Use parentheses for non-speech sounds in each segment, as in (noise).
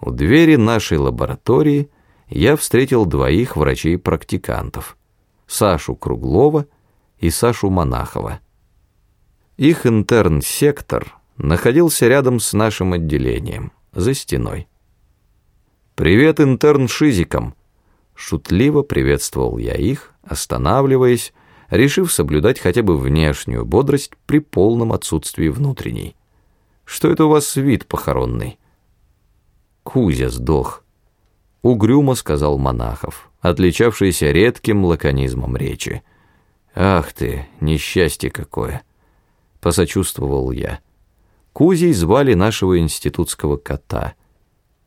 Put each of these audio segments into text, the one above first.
У двери нашей лаборатории я встретил двоих врачей-практикантов, Сашу Круглова и Сашу Монахова. Их интерн-сектор находился рядом с нашим отделением, за стеной. «Привет интерн-шизикам!» Шутливо приветствовал я их, останавливаясь, решив соблюдать хотя бы внешнюю бодрость при полном отсутствии внутренней. «Что это у вас вид похоронный?» «Кузя сдох», — угрюмо сказал Монахов, отличавшийся редким лаконизмом речи. «Ах ты, несчастье какое!» — посочувствовал я. Кузей звали нашего институтского кота.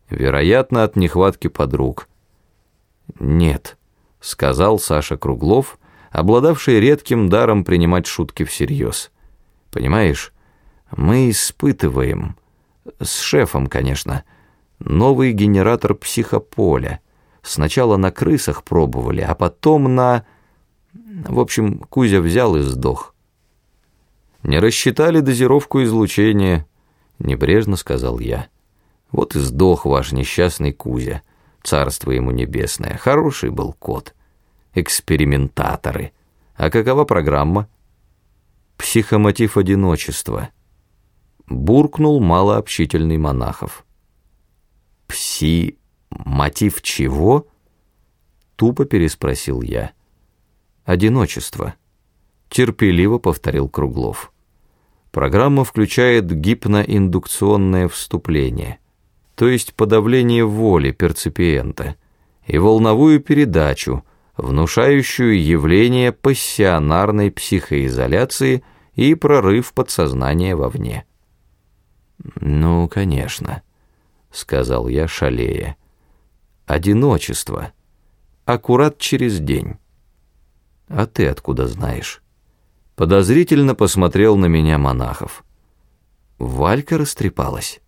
Вероятно, от нехватки подруг. «Нет», — сказал Саша Круглов, обладавший редким даром принимать шутки всерьез. «Понимаешь, мы испытываем, с шефом, конечно, новый генератор психополя. Сначала на крысах пробовали, а потом на... В общем, Кузя взял и сдох». «Не рассчитали дозировку излучения», — небрежно сказал я. «Вот и сдох ваш несчастный Кузя, царство ему небесное. Хороший был кот. Экспериментаторы. А какова программа?» «Психомотив одиночества», — буркнул малообщительный монахов. «Пси... чего?» — тупо переспросил я. «Одиночество», — терпеливо повторил Круглов. Программа включает гипноиндукционное вступление, то есть подавление воли перципиента, и волновую передачу, внушающую явление пассионарной психоизоляции и прорыв подсознания вовне. «Ну, конечно», — сказал я, шалея. «Одиночество. Аккурат через день. А ты откуда знаешь?» Подозрительно посмотрел на меня монахов. Валька растрепалась.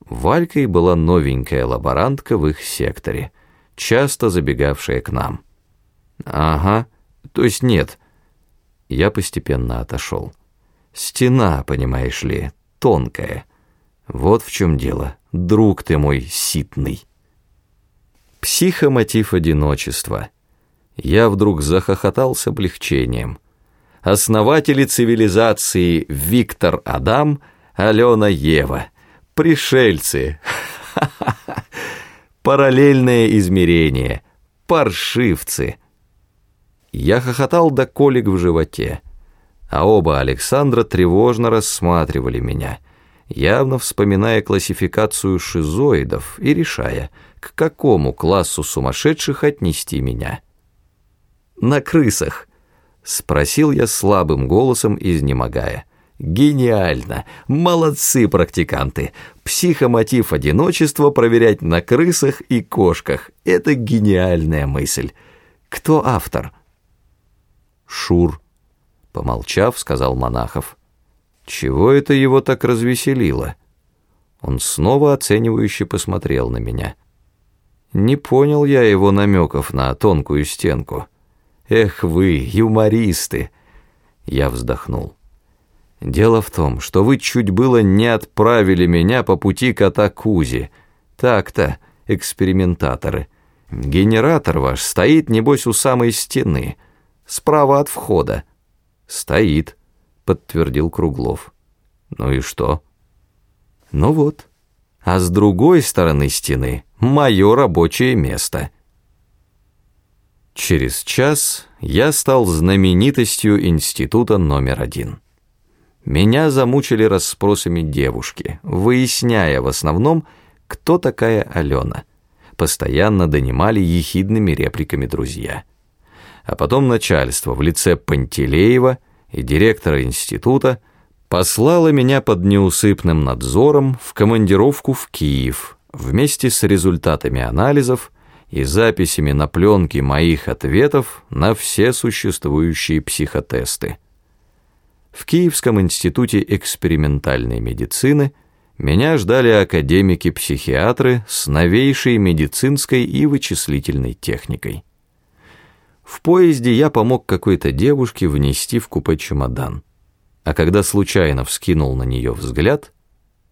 Валькой была новенькая лаборантка в их секторе, часто забегавшая к нам. Ага, то есть нет. Я постепенно отошел. Стена, понимаешь ли, тонкая. Вот в чем дело, друг ты мой ситный. Психомотив одиночества. Я вдруг захохотал с облегчением основатели цивилизации Виктор Адам, Алена Ева, пришельцы, (laughs) параллельное измерение, паршивцы. Я хохотал до колик в животе, а оба Александра тревожно рассматривали меня, явно вспоминая классификацию шизоидов и решая, к какому классу сумасшедших отнести меня. На крысах – Спросил я слабым голосом, изнемогая. Гениально! Молодцы, практиканты! Психомотив одиночества проверять на крысах и кошках. Это гениальная мысль. Кто автор? Шур. Помолчав, сказал Монахов. Чего это его так развеселило? Он снова оценивающе посмотрел на меня. Не понял я его намеков на тонкую стенку. Эх вы, юмористы!» Я вздохнул. «Дело в том, что вы чуть было не отправили меня по пути кота Кузи. Так-то, экспериментаторы. Генератор ваш стоит, небось, у самой стены, справа от входа». «Стоит», — подтвердил Круглов. «Ну и что?» «Ну вот. А с другой стороны стены мое рабочее место». Через час я стал знаменитостью института номер один. Меня замучили расспросами девушки, выясняя в основном, кто такая Алена. Постоянно донимали ехидными репликами друзья. А потом начальство в лице Пантелеева и директора института послало меня под неусыпным надзором в командировку в Киев вместе с результатами анализов и записями на пленке моих ответов на все существующие психотесты. В Киевском институте экспериментальной медицины меня ждали академики-психиатры с новейшей медицинской и вычислительной техникой. В поезде я помог какой-то девушке внести в купе чемодан, а когда случайно вскинул на нее взгляд,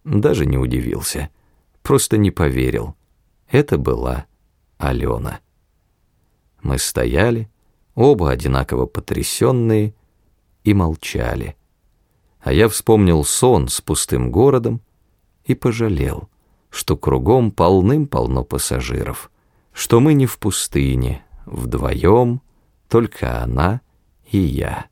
даже не удивился. просто не поверил. Это была Алена. Мы стояли, оба одинаково потрясенные, и молчали. А я вспомнил сон с пустым городом и пожалел, что кругом полным-полно пассажиров, что мы не в пустыне, вдвоем, только она и я.